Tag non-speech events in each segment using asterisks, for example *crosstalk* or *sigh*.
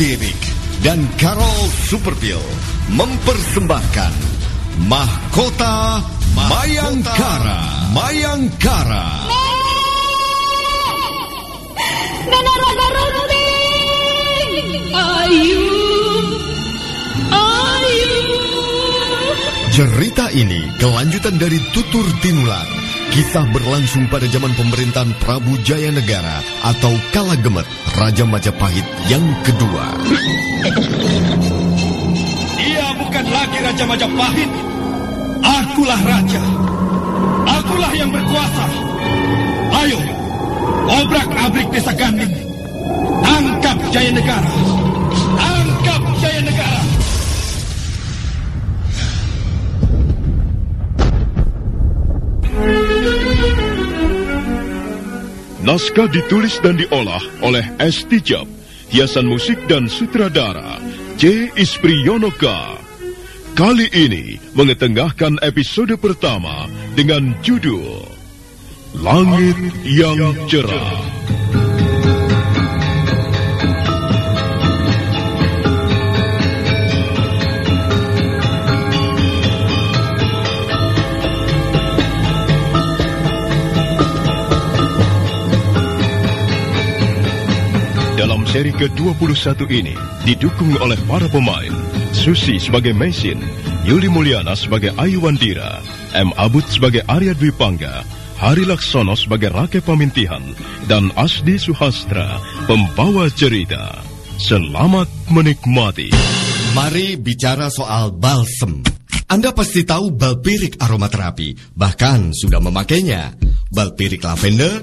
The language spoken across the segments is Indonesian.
Pirik dan Carol Superbill mempersembahkan Mahkota Mayangkara. Mayangkara. Raga Runting! Ayu! Ayu! Cerita ini kelanjutan dari Tutur Tinular. Kisah berlangsung pada zaman pemerintahan Prabu Jaya Negara atau Kala Gemet, Raja Majapahit yang kedua. Dia bukan lagi Raja Majapahit. Akulah raja. Akulah yang berkuasa. Ayo, obrak-abrik desa Ganding. Tangkap Jaya Negara. Tangkap Jaya Negara. Naskah ditulis dan diolah oleh S. Tijab, hiasan musik dan sutradara C. Ispriyonoka. Kali ini mengetengahkan episode pertama dengan judul Langit yang Cerah. Seri ke-21 ini didukung oleh para pemain Susi sebagai Mesin, Yuli Mulyana sebagai Ayu Wandira, M. Abud sebagai Arya Dwi Pangga, Hari Laksono sebagai Rake Pamintihan, dan Asdi Suhastra pembawa cerita. Selamat menikmati. Mari bicara soal balsem. Anda pasti tahu balpirik aromaterapi, bahkan sudah memakainya. Balpirik lavender,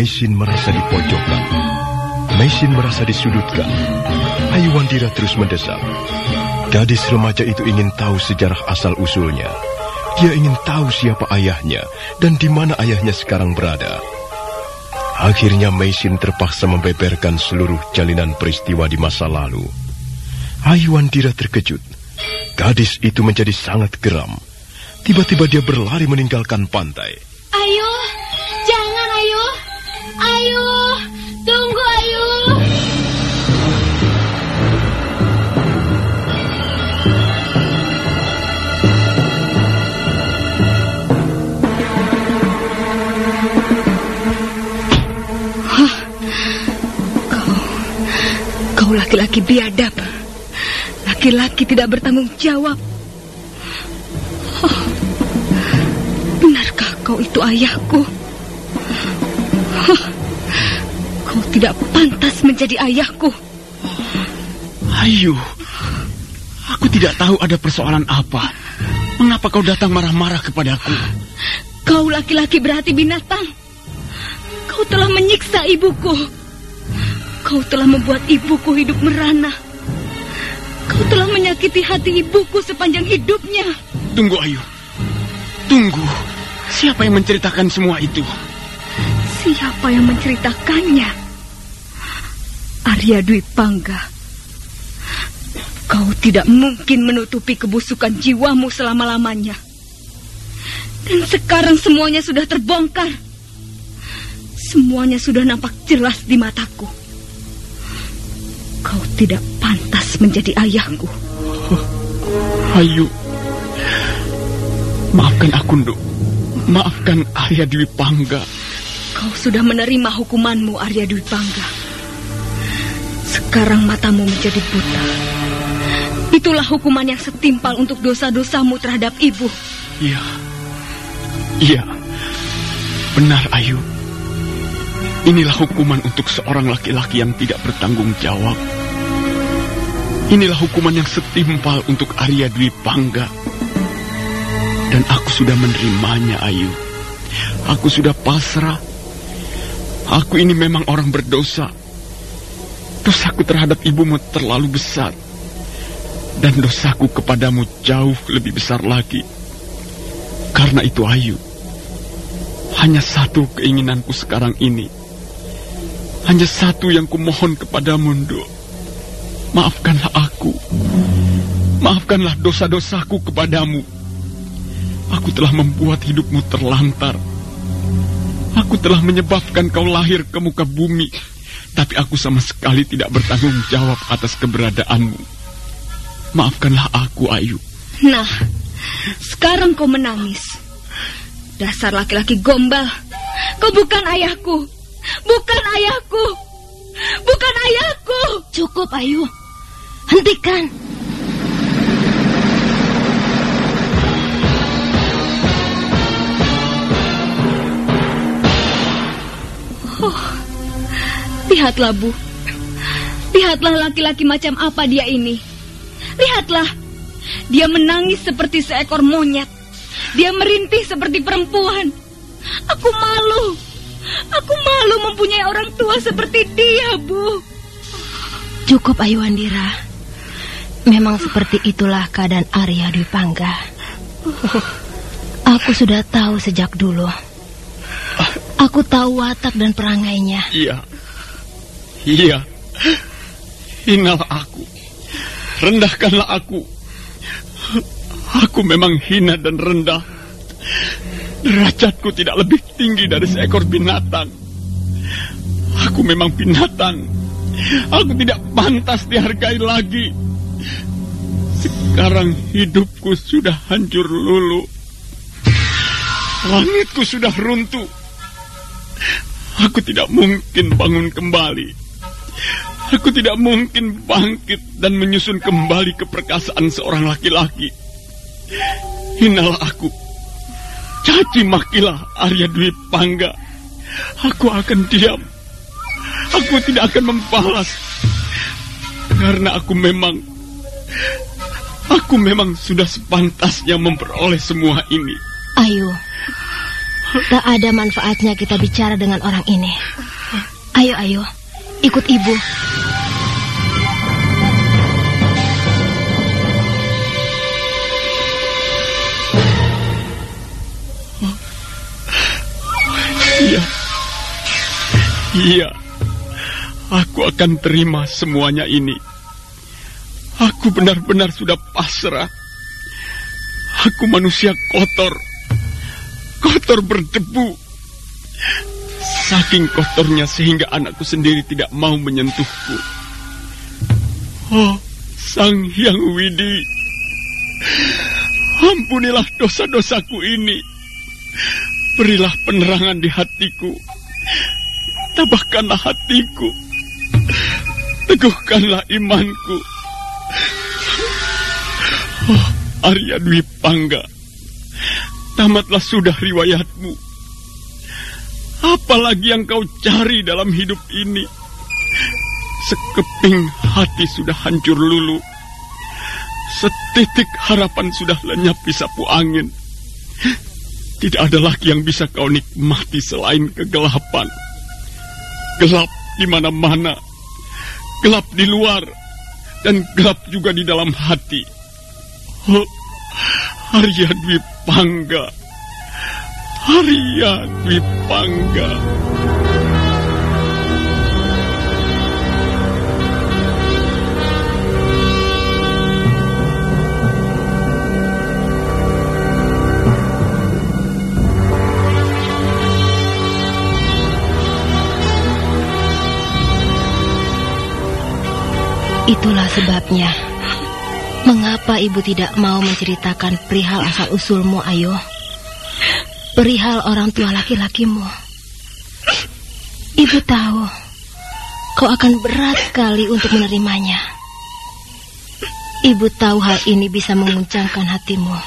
Mesin merasa dipojokkan. Mesin merasa disudutkan. Ayu Wandira terus mendesak. Gadis remaja itu ingin tahu sejarah asal-usulnya. Dia ingin tahu siapa ayahnya dan di mana ayahnya sekarang berada. Akhirnya Mesin terpaksa membeberkan seluruh jalinan peristiwa di masa lalu. Ayu Wandira terkejut. Gadis itu menjadi sangat geram. Tiba-tiba dia berlari meninggalkan pantai. Laki-laki biadab. Laki-laki tidak bertanggung jawab. Oh, benarkah kau itu ayahku? Oh, kau tidak pantas menjadi ayahku. Ayu, aku tidak tahu ada persoalan apa. Mengapa kau datang marah-marah kepadaku? Kau laki-laki berhati binatang. Kau telah menyiksa ibuku. Kau telah membuat ibuku hidup merana. Kau telah menyakiti hati ibuku sepanjang hidupnya. Tunggu, Ayu. Tunggu. Siapa yang menceritakan semua itu? Siapa yang menceritakannya? Arya Dwi Pangga. Kau tidak mungkin menutupi kebusukan jiwamu selama-lamanya. Dan sekarang semuanya sudah terbongkar. Semuanya sudah nampak jelas di mataku. Kau tidak pantas menjadi ayahku. Ayu. Maafkan aku, Nduk. Maafkan Arya Dwi Pangga. Kau sudah menerima hukumanmu, Arya Dwi Pangga. Sekarang matamu menjadi buta. Itulah hukuman yang setimpal untuk dosa-dosamu terhadap ibu. Iya. Iya. Benar, Ayu. Inilah hukuman untuk seorang laki-laki yang tidak bertanggung jawab. Inilah hukuman yang setimpal untuk Arya Dwi Pangga. Dan aku sudah menerimanya, Ayu. Aku sudah pasrah. Aku ini memang orang berdosa. Dosaku terhadap ibumu terlalu besar. Dan dosaku kepadamu jauh lebih besar lagi. Karena itu, Ayu. Hanya satu keinginanku sekarang ini. Hanya satu yang kumohon kepadamu, Nduk. Maafkanlah aku. Maafkanlah dosa-dosaku kepadamu. Aku telah membuat hidupmu terlantar. Aku telah menyebabkan kau lahir ke muka bumi. Tapi aku sama sekali tidak bertanggung jawab atas keberadaanmu. Maafkanlah aku, Ayu. Nah, sekarang kau menangis. Dasar laki-laki gombal. Kau bukan ayahku. Bukan ayahku. Bukan ayahku. Cukup, Ayu. Hentikan. Lihatlah, Bu. Lihatlah laki-laki macam apa dia ini. Lihatlah. Dia menangis seperti seekor monyet. Dia merintih seperti perempuan. Aku malu. Aku malu mempunyai orang tua seperti dia, Bu. Cukup, Ayu Andira. Memang seperti itulah keadaan Arya Dwi Pangga. Aku sudah tahu sejak dulu. Aku tahu watak dan perangainya. Iya. Iya. Hinalah aku. Rendahkanlah aku. Aku memang hina dan rendah. Derajatku tidak lebih tinggi dari seekor binatang. Aku memang binatang. Aku tidak pantas dihargai lagi. Sekarang hidupku sudah hancur lulu. Langitku sudah runtuh. Aku tidak mungkin bangun kembali. Aku tidak mungkin bangkit dan menyusun kembali keperkasaan seorang laki-laki. Hinalah aku. Caci makilah Arya Dwi Pangga. Aku akan diam. Aku tidak akan membalas. Karena aku memang... Aku memang sudah sepantasnya memperoleh semua ini. Ayu, tak ada manfaatnya kita bicara dengan orang ini. Ayo, ayo, ikut ibu. Iya. Iya. Aku akan terima semuanya ini. Aku benar-benar sudah pasrah. Aku manusia kotor. Kotor berdebu. Saking kotornya sehingga anakku sendiri tidak mau menyentuhku. Oh, Sang Hyang Widi. Ampunilah dosa-dosaku ini. Berilah penerangan di hatiku. Tabahkanlah hatiku. Teguhkanlah imanku. Oh, Arya Dwi Pangga. Tamatlah sudah riwayatmu. Apalagi yang kau cari dalam hidup ini? Sekeping hati sudah hancur lulu. Setitik harapan sudah lenyap di sapu angin. Tidak ada lagi yang bisa kau nikmati selain kegelapan. Gelap di mana-mana. Gelap di luar. Dan gelap juga di dalam hati. Oh, Arya Dwi Pangga. Arya Dwi Pangga. Itulah sebabnya. Mengapa ibu tidak mau menceritakan perihal asal-usulmu, Ayo? Perihal orang tua laki-lakimu. Ibu tahu, kau akan berat sekali untuk menerimanya. Ibu tahu hal ini bisa menguncangkan hatimu.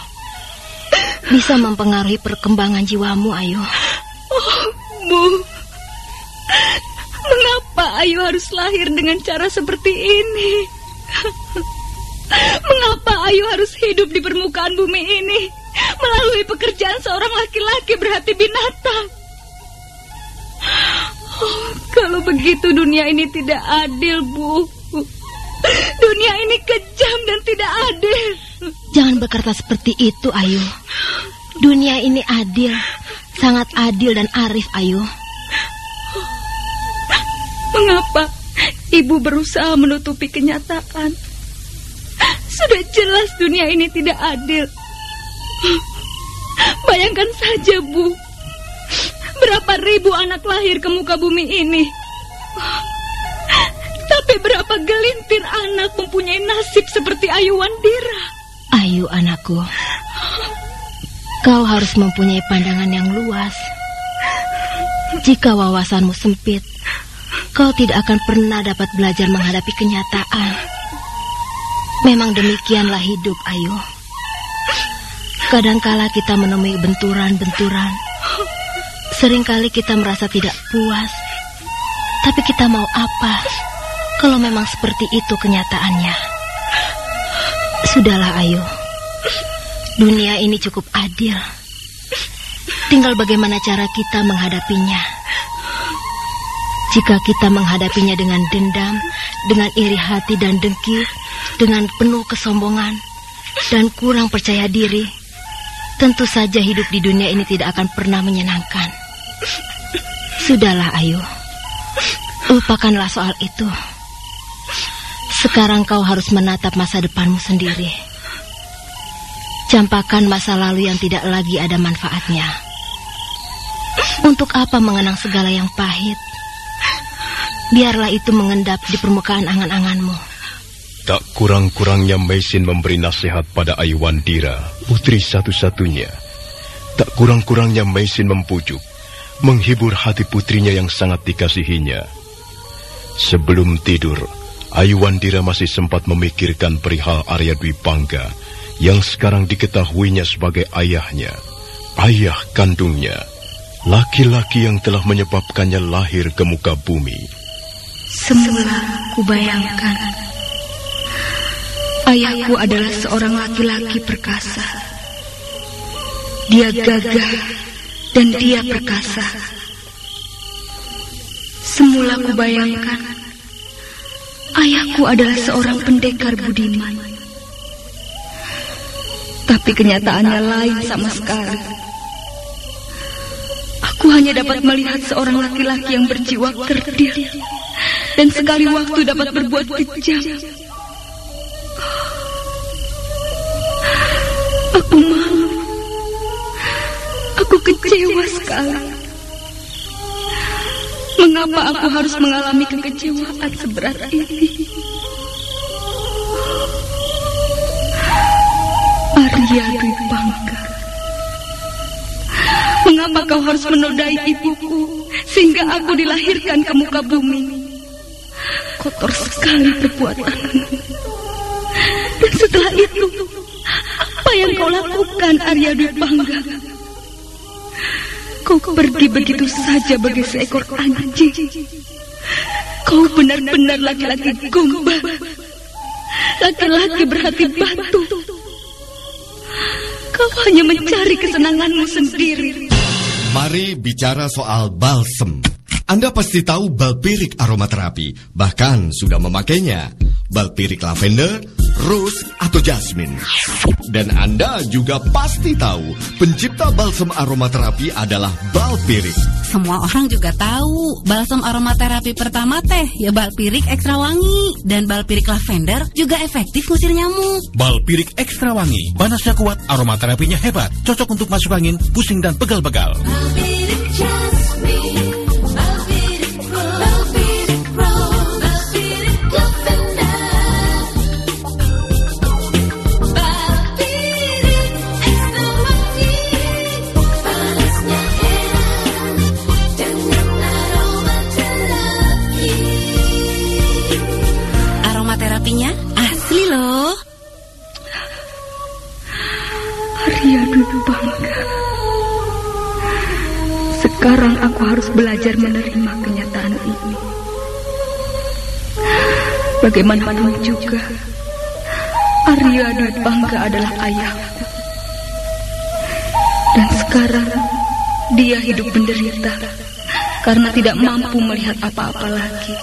Bisa mempengaruhi perkembangan jiwamu, Ayo. Oh, Bu, mengapa Ayu harus lahir dengan cara seperti ini? *laughs* Mengapa Ayu harus hidup di permukaan bumi ini melalui pekerjaan seorang laki-laki berhati binatang? Oh, kalau begitu dunia ini tidak adil, Bu. Dunia ini kejam dan tidak adil. Jangan berkata seperti itu, Ayu. Dunia ini adil, sangat adil dan arif, Ayu. Mengapa ibu berusaha menutupi kenyataan? Sudah jelas dunia ini tidak adil. Bayangkan saja, Bu. Berapa ribu anak lahir ke muka bumi ini. Tapi berapa gelintir anak mempunyai nasib seperti Ayu Wandira. Ayu, anakku. Kau harus mempunyai pandangan yang luas. Jika wawasanmu sempit, kau tidak akan pernah dapat belajar menghadapi kenyataan. Memang demikianlah hidup, Ayu. Kadangkala kita menemui benturan-benturan. Seringkali kita merasa tidak puas. Tapi kita mau apa kalau memang seperti itu kenyataannya? Sudahlah, Ayu. Dunia ini cukup adil. Tinggal bagaimana cara kita menghadapinya. Jika kita menghadapinya dengan dendam, dengan iri hati dan dengki, dengan penuh kesombongan, dan kurang percaya diri, tentu saja hidup di dunia ini tidak akan pernah menyenangkan. Sudahlah, Ayu. Lupakanlah soal itu. Sekarang kau harus menatap masa depanmu sendiri. Campakan masa lalu yang tidak lagi ada manfaatnya. Untuk apa mengenang segala yang pahit? Biarlah itu mengendap di permukaan angan-anganmu. Tak kurang-kurangnya Mesin memberi nasihat pada Aiwandira, putri satu-satunya. Tak kurang-kurangnya Mesin mempujuk, menghibur hati putrinya yang sangat dikasihinya. Sebelum tidur, Aiwandira masih sempat memikirkan perihal Arya Dwi Pangga yang sekarang diketahuinya sebagai ayahnya, ayah kandungnya, laki-laki yang telah menyebabkannya lahir ke muka bumi. Semula kubayangkan ayahku adalah seorang laki-laki perkasa. Dia gagah dan dia perkasa. Semula kubayangkan ayahku adalah seorang pendekar budiman. Tapi kenyataannya lain sama sekali. Aku hanya dapat melihat seorang laki-laki yang berjiwa kerdil dan sekali waktu dapat berbuat kejam. Aku malu. Aku kecewa sekali. Mengapa aku harus mengalami kekecewaan seberat ini? Arya Dwi Bangga. Mengapa kau harus menodai ibuku sehingga aku dilahirkan ke muka bumi? Kotor sekali perbuatanmu. Dan setelah itu, apa yang kau lakukan, Arya Dwi Bangga? Kau pergi begitu saja bagi seekor anjing. Kau benar-benar laki-laki gombal. Laki-laki berhati batu. Kau hanya mencari kesenanganmu sendiri. Mari bicara soal balsem. Anda pasti tahu balpirik aromaterapi, bahkan sudah memakainya. Balpirik lavender, rose, atau jasmine. Dan Anda juga pasti tahu, pencipta balsem aromaterapi adalah balpirik. Semua orang juga tahu, balsam aromaterapi pertama teh ya balpirik ekstra wangi dan balpirik lavender juga efektif ngusir nyamuk. Balpirik ekstra wangi, panasnya kuat, aromaterapinya hebat, cocok untuk masuk angin, pusing dan pegal-pegal. Aromaterapinya Bagaimanapun juga, Arya Dwi Bangga adalah ayahku. Dan sekarang dia hidup menderita karena tidak mampu melihat apa-apa lagi.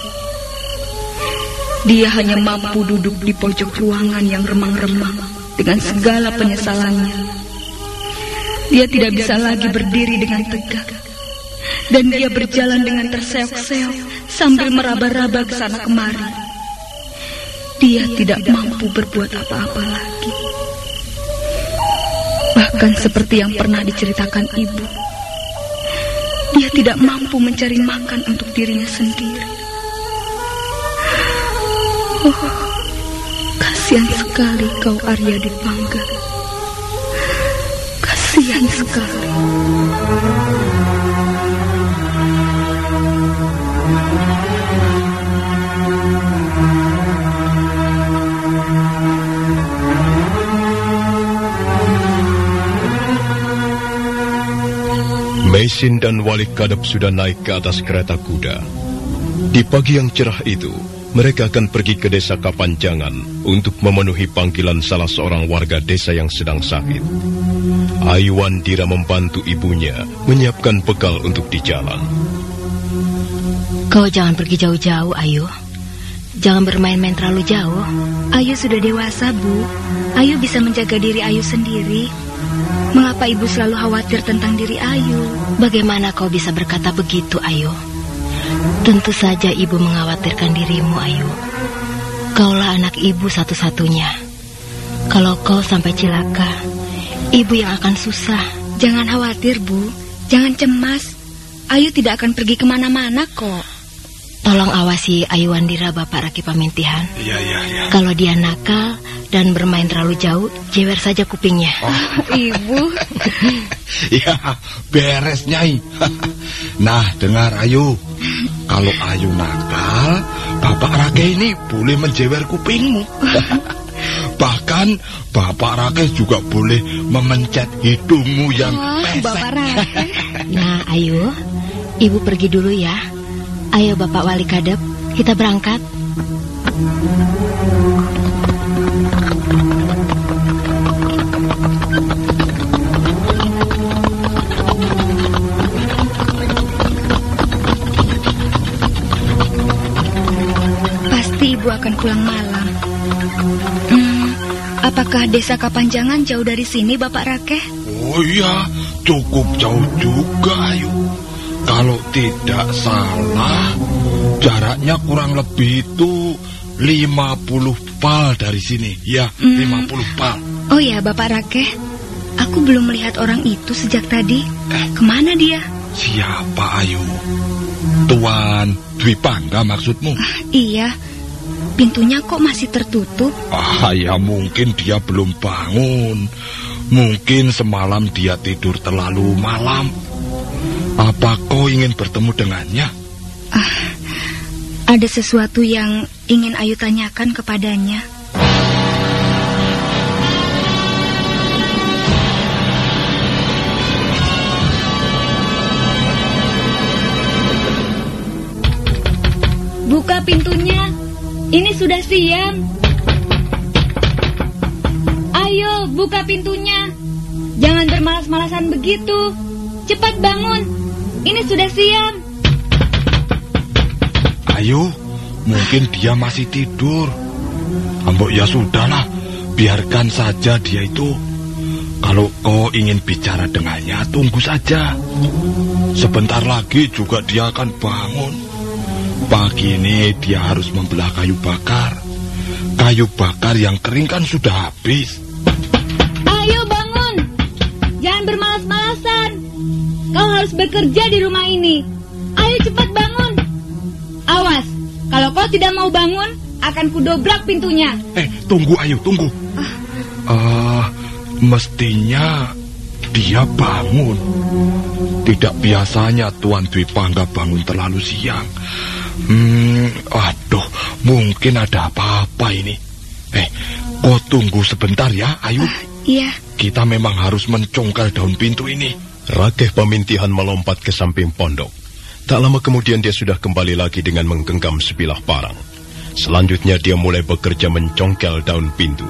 Dia hanya mampu duduk di pojok ruangan yang remang-remang dengan segala penyesalannya. Dia tidak bisa lagi berdiri dengan tegak. Dan dia berjalan dengan terseok-seok sambil meraba-raba ke sana kemari. Dia tidak mampu berbuat apa-apa lagi. Bahkan seperti yang pernah diceritakan ibu, dia tidak mampu mencari makan untuk dirinya sendiri. Oh, kasihan sekali kau Arya Dipangga. Kasihan sekali. Mesin dan Wali Kadep sudah naik ke atas kereta kuda. Di pagi yang cerah itu, mereka akan pergi ke desa Kapanjangan untuk memenuhi panggilan salah seorang warga desa yang sedang sakit. Ayuan Dira membantu ibunya menyiapkan bekal untuk di jalan. Kau jangan pergi jauh-jauh, Ayu. Jangan bermain-main terlalu jauh. Ayu sudah dewasa, Bu. Ayu bisa menjaga diri Ayu sendiri. Mengapa ibu selalu khawatir tentang diri Ayu? Bagaimana kau bisa berkata begitu, Ayu? Tentu saja ibu mengkhawatirkan dirimu, Ayu. Kaulah anak ibu satu-satunya. Kalau kau sampai cilaka, ibu yang akan susah. Jangan khawatir, Bu. Jangan cemas. Ayu tidak akan pergi ke mana-mana kok. Tolong awasi Ayu Wandira Bapak Raki Pamintihan. Iya, iya, iya. Kalau dia nakal dan bermain terlalu jauh, jewer saja kupingnya. Ibu, *laughs* Ya, beres Nyai. *laughs* Nah, dengar Ayu. Kalau Ayu nakal, Bapak Rake ini boleh menjewer kupingmu. *laughs* Bahkan Bapak Rake juga boleh memencet hidungmu yang oh, pesek. Bapak Rake. Nah, Ayu, ibu pergi dulu ya. Ayo Bapak Wali Kadep, kita berangkat. Pasti ibu akan pulang malam. Hmm, apakah desa Kapanjangan jauh dari sini, Bapak Rake? Oh iya, cukup jauh juga Ayu. Kalau tidak salah, jaraknya kurang lebih itu 50 pal dari sini. Ya, Hmm. 50 pal. Oh ya, Bapak Rake. Aku belum melihat orang itu sejak tadi. Ke mana dia? Siapa Ayu? Tuan Dwi Pangga maksudmu? Iya, pintunya kok masih tertutup? Ah, ya mungkin dia belum bangun. Mungkin semalam dia tidur terlalu malam. Apa kau ingin bertemu dengannya? Ada sesuatu yang ingin Ayu tanyakan kepadanya. Buka pintunya. Ini sudah siang. Ayo, buka pintunya. Jangan bermalas-malasan begitu. Cepat bangun. Ini sudah siang. Ayo, mungkin dia masih tidur. Ambok ya sudahlah, biarkan saja dia itu. Kalau kau ingin bicara dengannya, tunggu saja. Sebentar lagi juga dia akan bangun. Pagi ini dia harus membelah kayu bakar. Kayu bakar yang kering kan sudah habis. Ayo bangun. Kau harus bekerja di rumah ini. Ayo cepat bangun. Awas, kalau kau tidak mau bangun, akan kudobrak pintunya. Eh, tunggu Ayu, tunggu. Ah, mestinya dia bangun. Tidak biasanya Tuan Dwi Pangga bangun terlalu siang. Hmm, aduh, mungkin ada apa-apa ini. Eh, kau tunggu sebentar ya, Ayu. Iya, Kita memang harus mencongkel daun pintu ini. Rakeh pemintihan melompat ke samping pondok. Tak lama kemudian dia sudah kembali lagi dengan menggenggam sebilah parang. Selanjutnya dia mulai bekerja mencongkel daun pintu.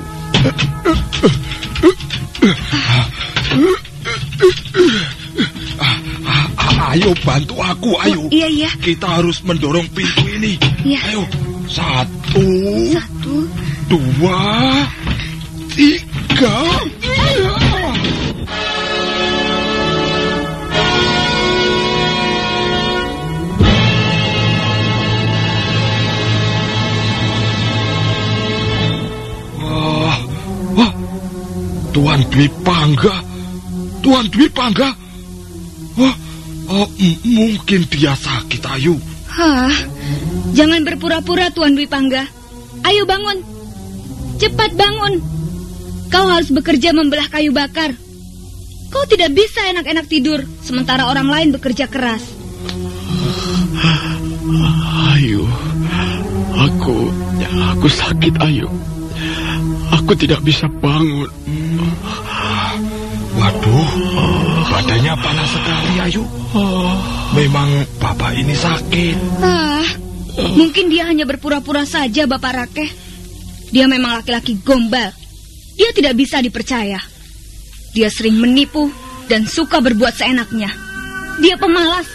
Ayo bantu aku, ayo. iya, iya. Kita harus mendorong pintu ini. Iya. Ayo, satu, Satu, dua, tiga. Tuan Dwi Pangga, Tuan Dwi Pangga. Wah, oh, mungkin dia sakit, Ayu. Hah, jangan berpura-pura Tuan Dwi Pangga. Ayo bangun. Cepat bangun. Kau harus bekerja membelah kayu bakar. Kau tidak bisa enak-enak tidur sementara orang lain bekerja keras. Ayu, aku, aku sakit Ayu. Aku tidak bisa bangun. Badannya panas sekali, Ayu. Memang bapak ini sakit. Ah, mungkin dia hanya berpura-pura saja Bapak Rakeh. Dia memang laki-laki gombal. Dia tidak bisa dipercaya. Dia sering menipu dan suka berbuat seenaknya. Dia pemalas.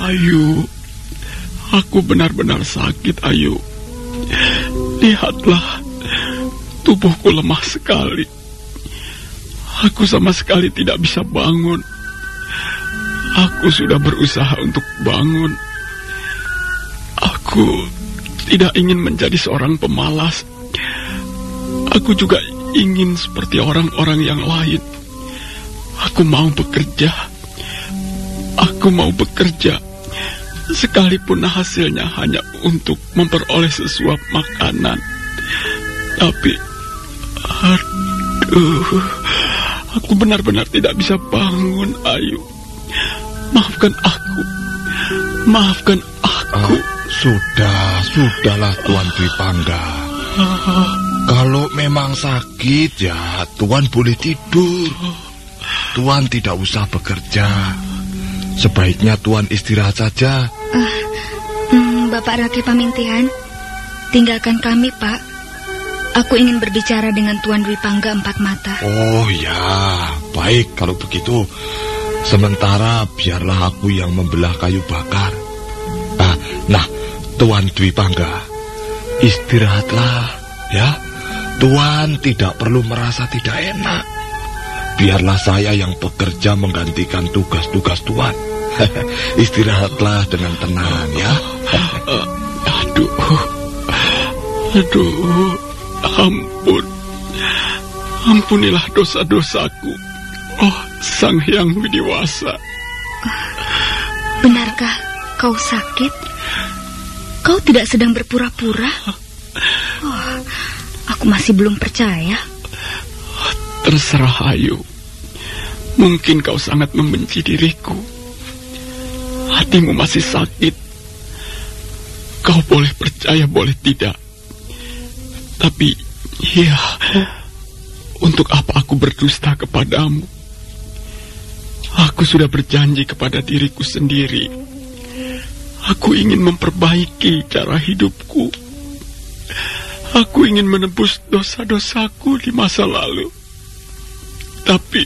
Ayu, aku benar-benar sakit Ayu. Lihatlah, tubuhku lemah sekali. Aku sama sekali tidak bisa bangun. Aku sudah berusaha untuk bangun. Aku tidak ingin menjadi seorang pemalas. Aku juga ingin seperti orang-orang yang lain. Aku mau bekerja. Aku mau bekerja. Sekalipun hasilnya hanya untuk memperoleh sesuap makanan. Tapi, aduh, aku benar-benar tidak bisa bangun, Ayu. Maafkan aku. Maafkan aku. Ah, sudah, sudahlah Tuan Dwi Pangga. Kalau memang sakit ya Tuan boleh tidur. Tuan tidak usah bekerja. Sebaiknya Tuan istirahat saja. Hmm, Bapak Rakeh Pamintihan, tinggalkan kami, Pak. Aku ingin berbicara dengan Tuan Dwi Pangga Empat Mata. Oh ya, baik kalau begitu. Sementara biarlah aku yang membelah kayu bakar. Ah, nah, Tuan Dwi Pangga, istirahatlah ya. Tuan tidak perlu merasa tidak enak. Biarlah saya yang bekerja menggantikan tugas-tugas Tuan. *laughs* Istirahatlah dengan tenang ya. *laughs* Aduh, aduh, ampun. Ampunilah dosa-dosaku. Oh, Sang Hyang Widiwasa. Benarkah kau sakit? Kau tidak sedang berpura-pura? Oh, aku masih belum percaya. Terserah Ayu. Mungkin kau sangat membenci diriku. Hatimu masih sakit. Kau boleh percaya, boleh tidak. Tapi, ya, untuk apa aku berdusta kepadamu? Aku sudah berjanji kepada diriku sendiri. Aku ingin memperbaiki cara hidupku. Aku ingin menebus dosa-dosaku di masa lalu. Tapi,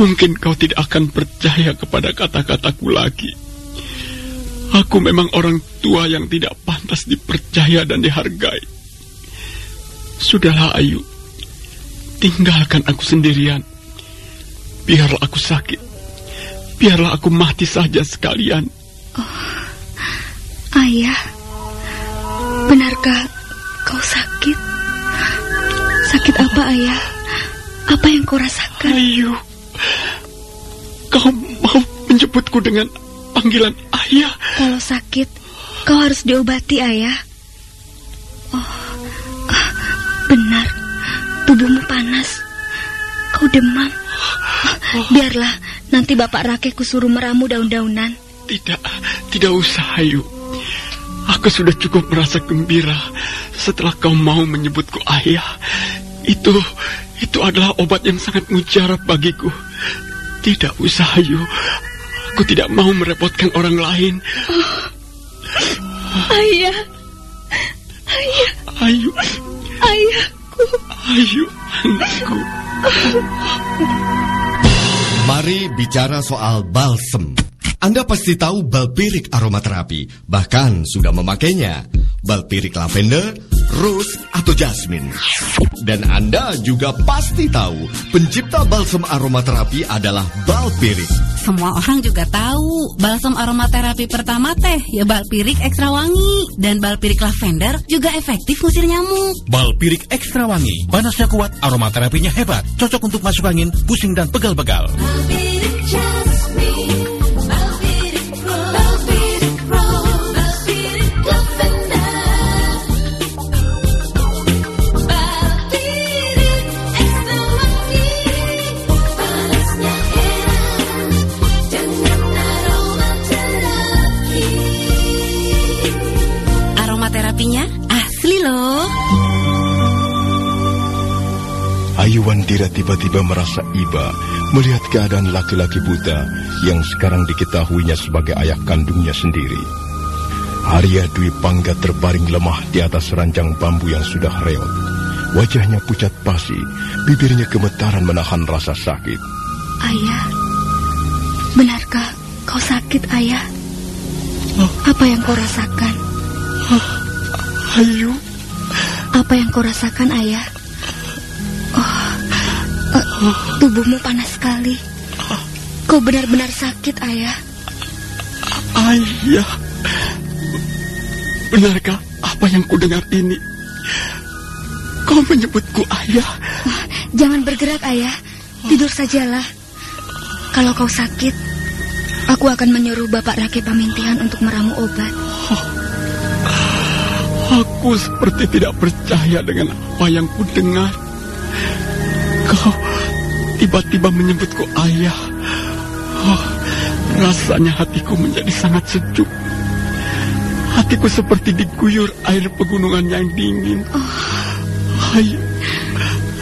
mungkin kau tidak akan percaya kepada kata-kataku lagi. Aku memang orang tua yang tidak pantas dipercaya dan dihargai. Sudahlah Ayu, tinggalkan aku sendirian. Biarlah aku sakit. Biarlah aku mati saja sekalian. Ayah, benarkah kau sakit? Sakit apa, Ayah? Apa yang kau rasakan? Ayu, kau mau menjemputku dengan panggilan ayah? Kalau sakit, kau harus diobati, Ayah. Oh, ah, benar. Tubuhmu panas. Kau demam. Ah, Biarlah, nanti Bapak Rakeh kusuruh meramu daun-daunan. Tidak, tidak usah Ayu. Aku sudah cukup merasa gembira setelah kau mau menyebutku ayah. Itu, Itu adalah obat yang sangat mujarab bagiku. Tidak usah, Ayu. Aku tidak mau merepotkan orang lain. Ayah. Ayah. Ayu, Ayahku. Ayu, anakku. Mari bicara soal balsem. Anda pasti tahu balpirik aromaterapi, bahkan sudah memakainya. Balpirik lavender, rose, atau jasmine. Dan Anda juga pasti tahu, pencipta balsem aromaterapi adalah balpirik. Semua orang juga tahu balsam aromaterapi pertama teh ya balpirik ekstra wangi dan balpirik lavender juga efektif ngusir nyamuk. Balpirik ekstra wangi, panasnya kuat, aromaterapinya hebat, cocok untuk masuk angin, pusing dan pegal-pegal. Aromaterapinya Ayu Wandira tiba-tiba merasa iba melihat keadaan laki-laki buta yang sekarang diketahuinya sebagai ayah kandungnya sendiri. Arya Dwi Pangga terbaring lemah di atas ranjang bambu yang sudah reot. Wajahnya pucat pasi, bibirnya gemetaran menahan rasa sakit. Ayah. Benarkah kau sakit, Ayah? Apa yang kau rasakan? Ayu, Apa yang kau rasakan, Ayah? Oh, tubuhmu panas sekali. Kau benar-benar sakit, Ayah. ayah. Benarkah apa yang ku dengar ini? Kau menyebutku ayah. Jangan bergerak, Ayah. Tidur sajalah. Kalau kau sakit, aku akan menyuruh Bapak Rake Pamintihan untuk meramu obat. Aku seperti tidak percaya dengan apa yang ku dengar. Kau tiba-tiba menyebutku ayah. Oh, rasanya hatiku menjadi sangat sejuk. Hatiku seperti diguyur air pegunungan yang dingin. Ayo,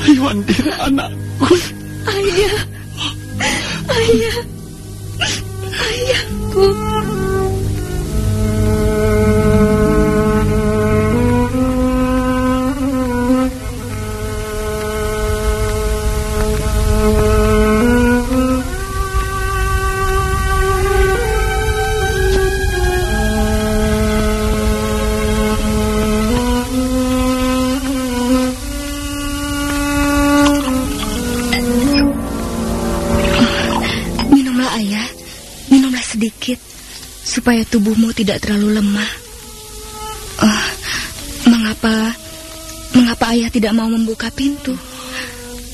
ayo Andira anakku. Ayah. Ayah. Ayahku. Supaya tubuhmu tidak terlalu lemah. Ah, mengapa, mengapa ayah tidak mau membuka pintu?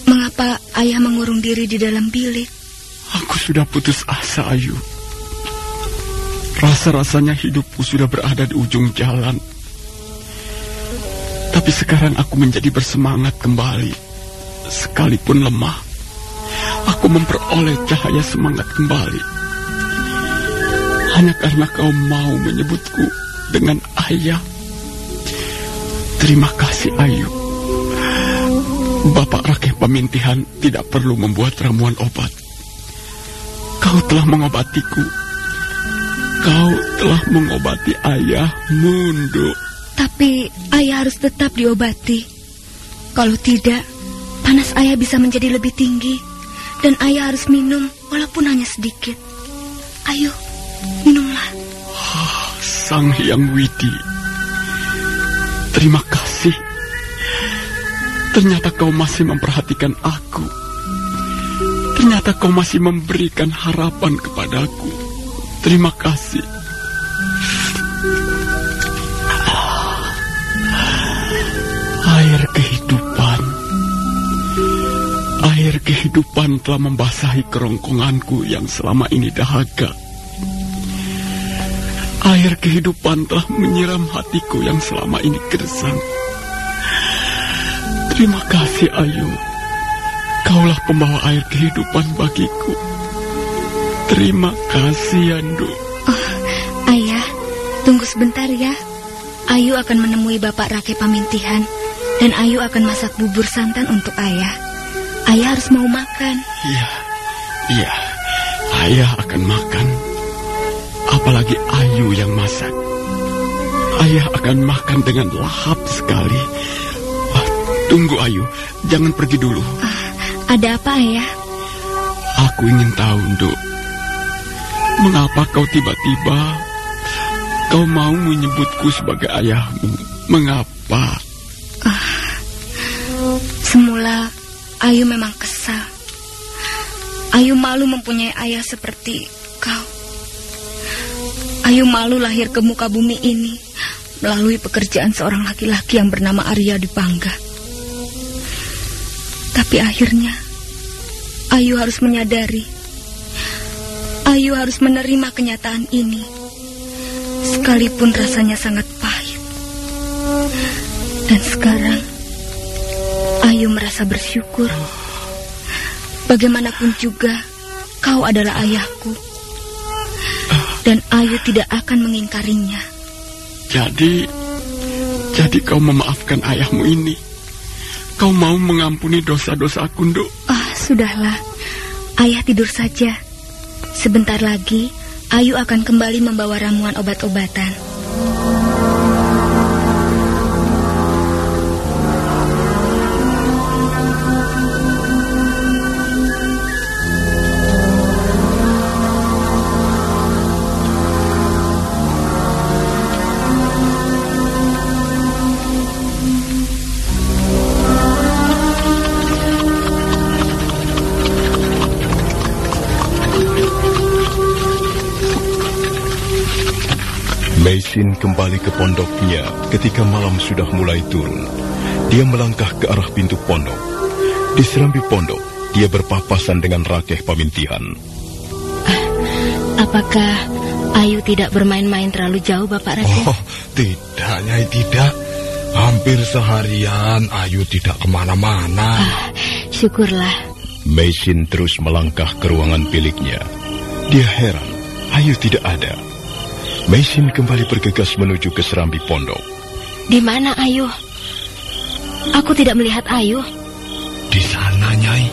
Mengapa ayah mengurung diri di dalam bilik? Aku sudah putus asa, Ayu. Rasa-rasanya hidupku sudah berada di ujung jalan. Tapi sekarang aku menjadi bersemangat kembali. Sekalipun lemah, aku memperoleh cahaya semangat kembali. Hanya karena kau mau menyebutku dengan ayah. Terima kasih, Ayu. Bapak Rakeh Pemintihan tidak perlu membuat ramuan obat. Kau telah mengobatiku. Kau telah mengobati ayah Mundu. Tapi ayah harus tetap diobati. Kalau tidak, panas ayah bisa menjadi lebih tinggi. Dan ayah harus minum walaupun hanya sedikit. Ayo, minumlah. Sang Hyang Widi. Terima kasih. Ternyata kau masih memperhatikan aku. Ternyata kau masih memberikan harapan kepadaku. Terima kasih. Air kehidupan. Air kehidupan telah membasahi kerongkonganku yang selama ini dahaga. Air kehidupan telah menyiram hatiku yang selama ini gersang. Terima kasih, Ayu. Kaulah pembawa air kehidupan bagiku. Terima kasih, Yandu. Ayah, tunggu sebentar ya. Ayu akan menemui Bapak Rake Pamintihan dan Ayu akan masak bubur santan untuk ayah. ayah harus mau makan. Iya, iya, ayah akan makan. Apalagi Ayu yang masak. Ayah akan makan dengan lahap sekali. Ah, tunggu Ayu, jangan pergi dulu. Ah, ada apa ayah? Aku ingin tahu, Nduk. Mengapa kau tiba-tiba kau mau menyebutku sebagai ayahmu? Mengapa? Semula Ayu memang kesal. Ayu malu mempunyai ayah seperti kau. Ayu malu lahir ke muka bumi ini melalui pekerjaan seorang laki-laki yang bernama Arya Dipangga. Tapi akhirnya Ayu harus menyadari Ayu harus menerima kenyataan ini sekalipun rasanya sangat pahit. Dan sekarang Ayu merasa bersyukur. Bagaimanapun juga, kau adalah ayahku. Dan Ayu tidak akan mengingkarinya. Jadi, jadi kau memaafkan ayahmu ini. Kau mau mengampuni dosa-dosaku, Nduk. Ah, sudahlah. Ayah tidur saja. Sebentar lagi, Ayu akan kembali membawa ramuan obat-obatan. Kembali ke pondoknya ketika malam sudah mulai turun. Dia melangkah ke arah pintu pondok. Di serambi pondok, dia berpapasan dengan Rakeh Pamintihan. Apakah Ayu tidak bermain-main terlalu jauh, Bapak Raden? Oh, tidak, Nyai, tidak. Hampir seharian Ayu tidak ke mana-mana. Ah, syukurlah. Meisin terus melangkah ke ruangan biliknya. Dia heran, Ayu tidak ada. Meisin kembali bergegas menuju ke serambi pondok. Di mana Ayu? Aku tidak melihat Ayu. Di sana, Nyai.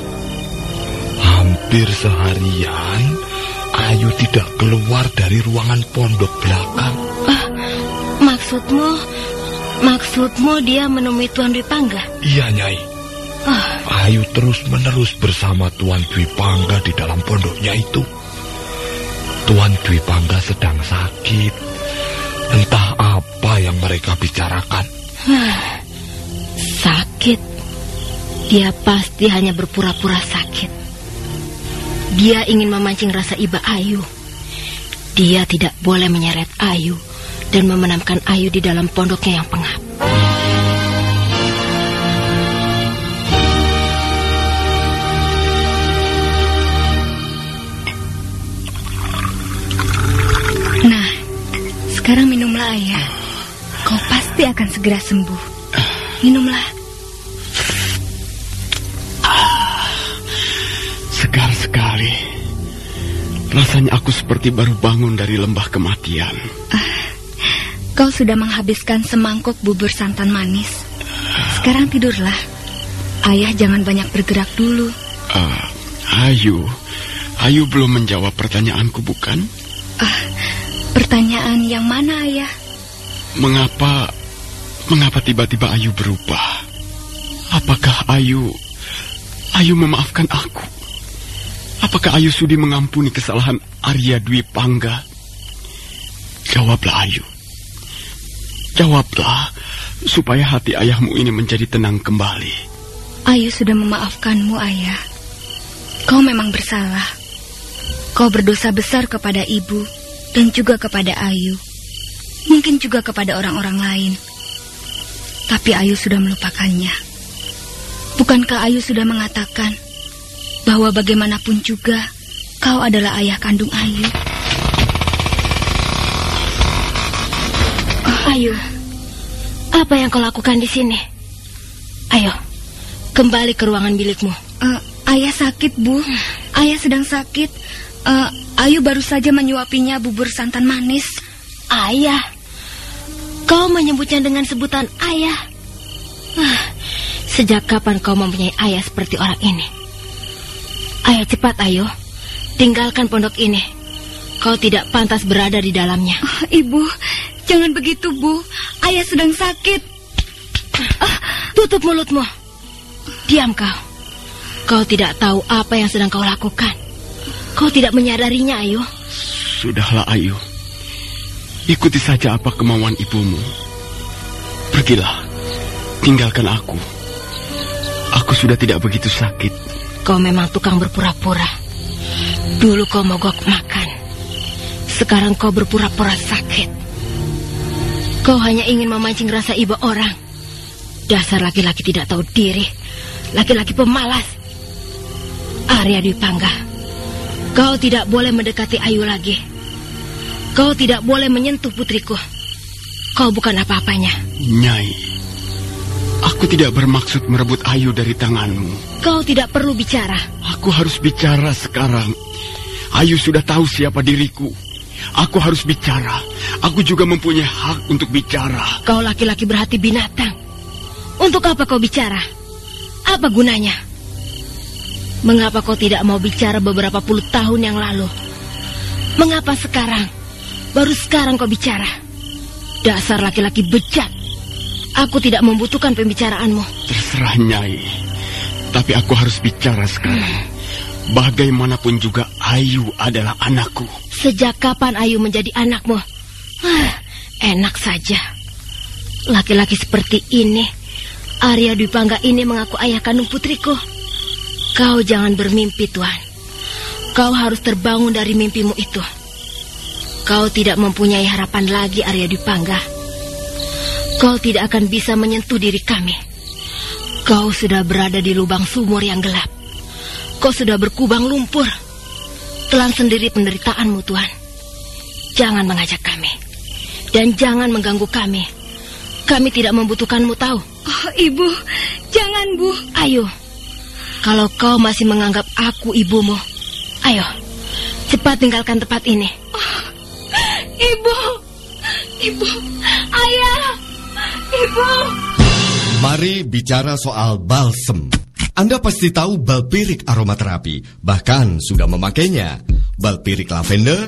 Hampir seharian Ayu tidak keluar dari ruangan pondok belakang. Ah, maksudmu, maksudmu dia menemui Tuan Dwi Pangga? Iya, Nyai. Ah, Ayu terus-menerus bersama Tuan Dwi Pangga di dalam pondoknya itu. Tuan Dwi Pangga sedang sakit. Entah apa yang mereka bicarakan. sakit. Dia pasti hanya berpura-pura sakit. Dia ingin memancing rasa iba Ayu. Dia tidak boleh menyeret Ayu dan memenamkan Ayu di dalam pondoknya yang pengap. Sekarang minumlah ayah. Kau pasti akan segera sembuh. Minumlah. Segar sekali. Rasanya aku seperti baru bangun dari lembah kematian. Kau sudah menghabiskan semangkuk bubur santan manis. Sekarang tidurlah. Ayah jangan banyak bergerak dulu. Ah, Ayu, Ayu belum menjawab pertanyaanku bukan? Pertanyaan yang mana, Ayah? Mengapa, mengapa tiba-tiba Ayu berubah? Apakah Ayu, Ayu memaafkan aku? Apakah Ayu sudi mengampuni kesalahan Arya Dwi Pangga? Jawablah Ayu. Jawablah, supaya hati ayahmu ini menjadi tenang kembali. Ayu sudah memaafkanmu, Ayah. Kau memang bersalah. Kau berdosa besar kepada ibu dan juga kepada Ayu. Mungkin juga kepada orang-orang lain. Tapi Ayu sudah melupakannya. Bukankah Ayu sudah mengatakan bahwa bagaimanapun juga kau adalah ayah kandung Ayu? Ayu, apa yang kau lakukan di sini? Ayo, kembali ke ruangan bilikmu. Eh, ayah sakit, Bu. Ayah sedang sakit. Eh, Ayu baru saja menyuapinya bubur santan manis. Ayah, kau menyebutnya dengan sebutan ayah. Ah, sejak kapan kau mempunyai ayah seperti orang ini? Ayo cepat ayo, tinggalkan pondok ini. Kau tidak pantas berada di dalamnya. Ah, Ibu, jangan begitu, Bu. Ayah sedang sakit. Ah, tutup mulutmu. Diam kau. Kau tidak tahu apa yang sedang kau lakukan. Kau tidak menyadarinya, Ayu. Sudahlah, Ayu. Ikuti saja apa kemauan ibumu. Pergilah, tinggalkan aku. Aku sudah tidak begitu sakit. Kau memang tukang berpura-pura. Dulu kau mogok makan. Sekarang kau berpura-pura sakit. Kau hanya ingin memancing rasa iba orang. Dasar laki-laki tidak tahu diri. Laki-laki pemalas. Arya Dwi Pangga. Kau tidak boleh mendekati Ayu lagi. Kau tidak boleh menyentuh putriku. Kau bukan apa-apanya. Nyai, aku tidak bermaksud merebut Ayu dari tanganmu. Kau tidak perlu bicara. Aku harus bicara sekarang. Ayu sudah tahu siapa diriku. Aku harus bicara. Aku juga mempunyai hak untuk bicara. Kau laki-laki berhati binatang. Untuk apa kau bicara? Apa gunanya? Mengapa kau tidak mau bicara beberapa puluh tahun yang lalu? Mengapa sekarang? Baru sekarang kau bicara. Dasar laki-laki bejat. Aku tidak membutuhkan pembicaraanmu. Terserah Nyai. Tapi aku harus bicara sekarang. Bagaimanapun juga Ayu adalah anakku. Sejak kapan Ayu menjadi anakmu? Ah, enak saja. Laki-laki seperti ini, Arya Dwi Pangga ini mengaku ayah kandung putriku. Kau jangan bermimpi, Tuan. Kau harus terbangun dari mimpimu itu. Kau tidak mempunyai harapan lagi, Arya Dwi Pangga. Kau tidak akan bisa menyentuh diri kami. Kau sudah berada di lubang sumur yang gelap. Kau sudah berkubang lumpur. Telan sendiri penderitaanmu, Tuan. Jangan mengajak kami. Dan jangan mengganggu kami. Kami tidak membutuhkanmu tahu. Oh, Ibu, jangan, Bu. Ayo. Kalau kau masih menganggap aku ibumu, ayo. Cepat tinggalkan tempat ini. Oh, ibu. Ibu. Ayah. Ibu. Mari bicara soal balsem. Anda pasti tahu balpirik aromaterapi, bahkan sudah memakainya. Balpirik lavender,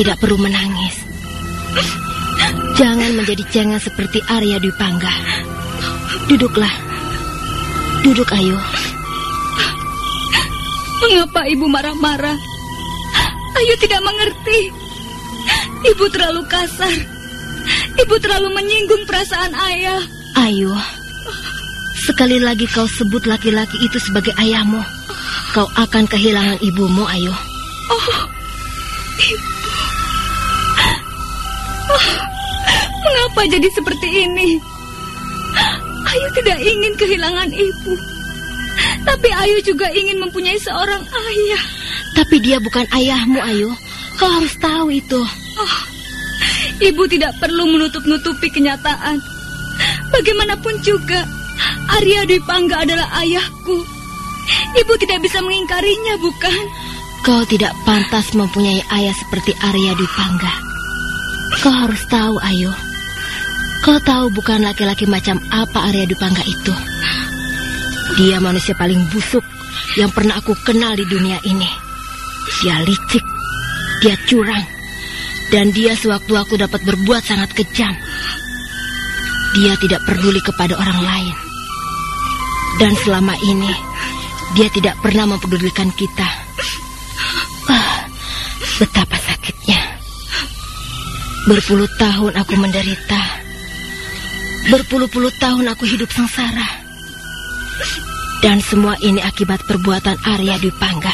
tidak perlu menangis. Jangan menjadi cengang seperti Arya Dwi Pangga. Duduklah. Duduk, Ayu. Mengapa Ibu marah-marah? Ayu tidak mengerti. Ibu terlalu kasar. Ibu terlalu menyinggung perasaan ayah. Ayu. Sekali lagi kau sebut laki-laki itu sebagai ayahmu. Kau akan kehilangan ibumu, Ayu. Oh, mengapa jadi seperti ini? Ayu tidak ingin kehilangan ibu. Tapi Ayu juga ingin mempunyai seorang ayah. Tapi dia bukan ayahmu, Ayu. Kau harus tahu itu. Oh, ibu tidak perlu menutup-nutupi kenyataan. Bagaimanapun juga, Arya Dwi Pangga adalah ayahku. Ibu tidak bisa mengingkarinya, bukan? Kau tidak pantas mempunyai ayah seperti Arya Dwi Pangga. Kau harus tahu, Ayu. Kau tahu bukan laki-laki macam apa Arya Dwi Pangga itu. Dia manusia paling busuk yang pernah aku kenal di dunia ini. Dia licik, dia curang, dan dia sewaktu-waktu dapat berbuat sangat kejam. Dia tidak peduli kepada orang lain. Dan selama ini, dia tidak pernah mempedulikan kita. Betapa sakitnya. Berpuluh tahun aku menderita. Berpuluh-puluh tahun aku hidup sengsara. Dan semua ini akibat perbuatan Arya Dwi Pangga.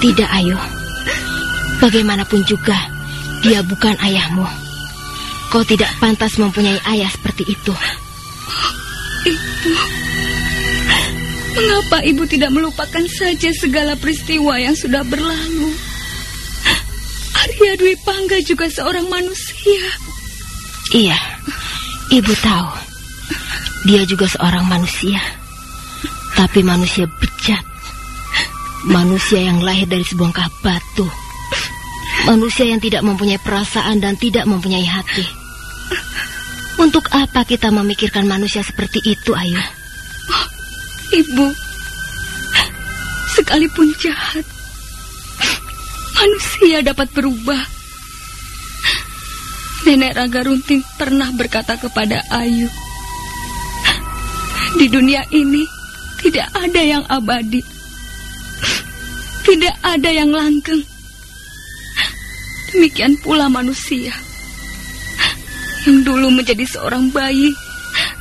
Tidak, Ayu. Bagaimanapun juga, dia bukan ayahmu. Kau tidak pantas mempunyai ayah seperti itu. Mengapa ibu tidak melupakan saja segala peristiwa yang sudah berlalu? Arya Dwi Pangga juga seorang manusia. Iya, ibu tahu. Dia juga seorang manusia. Tapi manusia bejat. Manusia yang lahir dari sebongkah batu. Manusia yang tidak mempunyai perasaan dan tidak mempunyai hati. Untuk apa kita memikirkan manusia seperti itu, Ayu? Ibu, sekalipun jahat, manusia dapat berubah. Nenek Raga Runting pernah berkata kepada Ayu, di dunia ini tidak ada yang abadi, tidak ada yang langgeng. Demikian pula manusia yang dulu menjadi seorang bayi,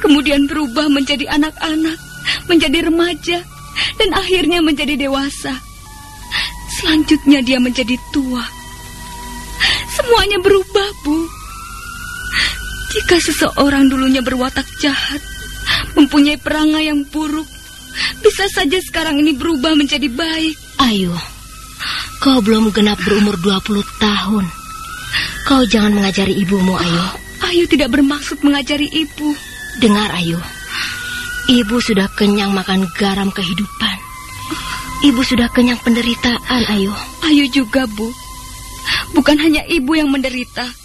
kemudian berubah menjadi anak-anak, menjadi remaja, dan akhirnya menjadi dewasa. Selanjutnya dia menjadi tua. Semuanya berubah, Bu. Jika seseorang dulunya berwatak jahat, mempunyai perangai yang buruk, bisa saja sekarang ini berubah menjadi baik. Ayu, kau belum genap berumur 20 tahun. Kau jangan mengajari ibumu, Ayu. Ayu tidak bermaksud mengajari ibu. Dengar, Ayu. Ibu sudah kenyang makan garam kehidupan. Ibu sudah kenyang penderitaan, Ayu. Ayu juga, Bu. Bukan hanya ibu yang menderita.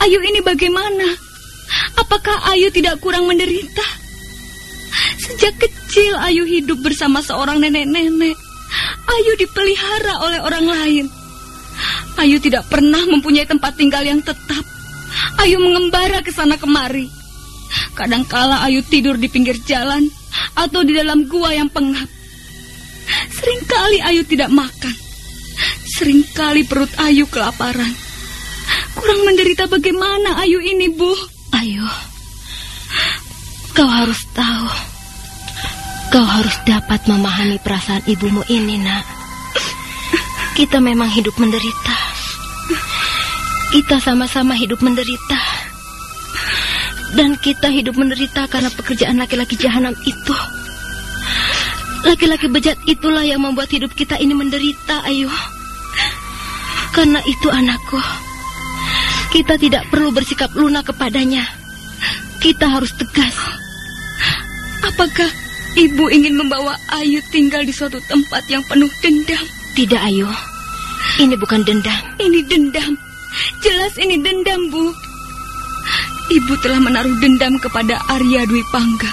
Ayu ini bagaimana? Apakah Ayu tidak kurang menderita? Sejak kecil Ayu hidup bersama seorang nenek-nenek. Ayu dipelihara oleh orang lain. Ayu tidak pernah mempunyai tempat tinggal yang tetap. Ayu mengembara ke sana kemari. Kadangkala Ayu tidur di pinggir jalan atau di dalam gua yang pengap. Seringkali Ayu tidak makan. Seringkali perut Ayu kelaparan. Kurang menderita bagaimana Ayu ini, Bu? Ayu, kau harus tahu. Kau harus dapat memahami perasaan ibumu ini, nak. Kita memang hidup menderita. Kita sama-sama hidup menderita. Dan kita hidup menderita karena pekerjaan laki-laki jahanam itu. Laki-laki bejat itulah yang membuat hidup kita ini menderita, Ayu. Karena itu anakku. Kita tidak perlu bersikap lunak kepadanya. Kita harus tegas. Apakah ibu ingin membawa Ayu tinggal di suatu tempat yang penuh dendam? Tidak, Ayu. Ini bukan dendam. Ini dendam. Jelas ini dendam, Bu. Ibu telah menaruh dendam kepada Arya Dwi Pangga.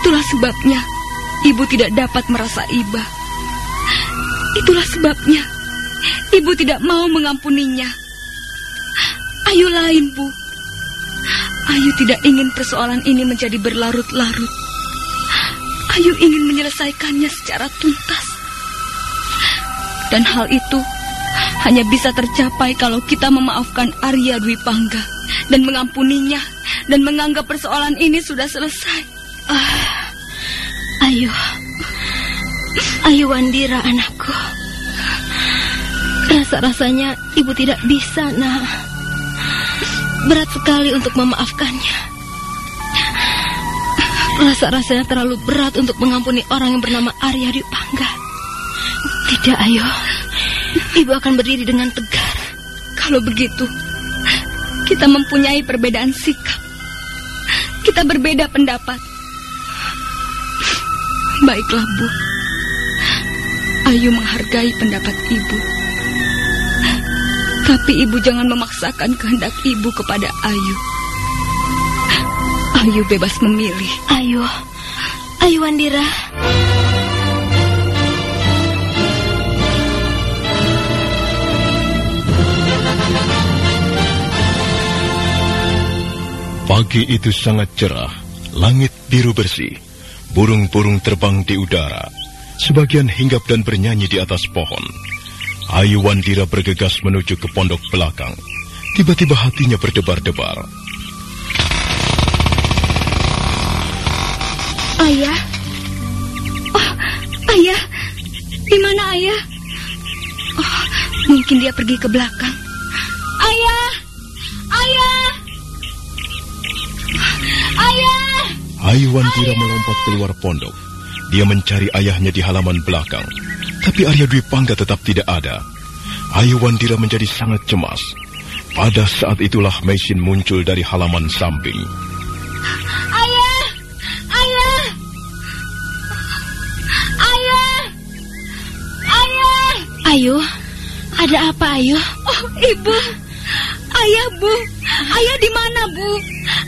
Itulah sebabnya ibu tidak dapat merasa iba. Itulah sebabnya ibu tidak mau mengampuninya. Ayu lain, Bu. Ayu tidak ingin persoalan ini menjadi berlarut-larut. Ayu ingin menyelesaikannya secara tuntas. Dan hal itu hanya bisa tercapai kalau kita memaafkan Arya Dwi Pangga dan mengampuninya dan menganggap persoalan ini sudah selesai. Ah, Ayu. Ayu Wandira anakku. Rasa-rasanya ibu tidak bisa, nak. Berat sekali untuk memaafkannya. Rasa-rasanya terlalu berat untuk mengampuni orang yang bernama Arya Dwi Pangga. Tidak, Ayu. Ibu akan berdiri dengan tegar. Kalau begitu, kita mempunyai perbedaan sikap. Kita berbeda pendapat. Baiklah, Bu. Ayu menghargai pendapat Ibu. Tapi Ibu jangan memaksakan kehendak Ibu kepada Ayu. Ayu bebas memilih. Ayu. Ayu Wandira. Pagi itu sangat cerah, langit biru bersih, burung-burung terbang di udara, sebagian hinggap dan bernyanyi di atas pohon. Ayu Wandira bergegas menuju ke pondok belakang. Tiba-tiba hatinya berdebar-debar. Ayah. Oh, ayah. Di mana ayah? Oh, mungkin dia pergi ke belakang. Ayah. Ayah. Ayah. Ayu Wandira melompat keluar pondok. Dia mencari ayahnya di halaman belakang. Tapi Arya Dwi Pangga tetap tidak ada. Ayu Wandira menjadi sangat cemas. Pada saat itulah Mesin muncul dari halaman samping. Ayah. Ayah. Ayah. Ayah. Ayu, ada apa Ayu? Oh, Ibu. Ayah, Bu. Ayah di mana, Bu?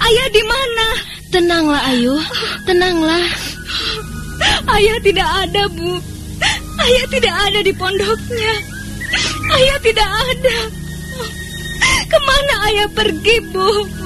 Ayah di mana? Tenanglah Ayu, tenanglah. Ayah tidak ada, Bu. Ayah tidak ada di pondoknya. Ayah tidak ada. Ke mana ayah pergi, Bu?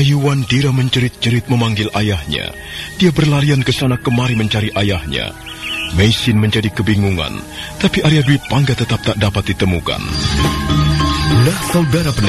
Ayu Wandira menjerit-jerit memanggil ayahnya. Dia berlarian ke sana kemari mencari ayahnya. Mesin menjadi kebingungan, tapi Arya Dwi Pangga tetap tak dapat ditemukan. Nah, saudara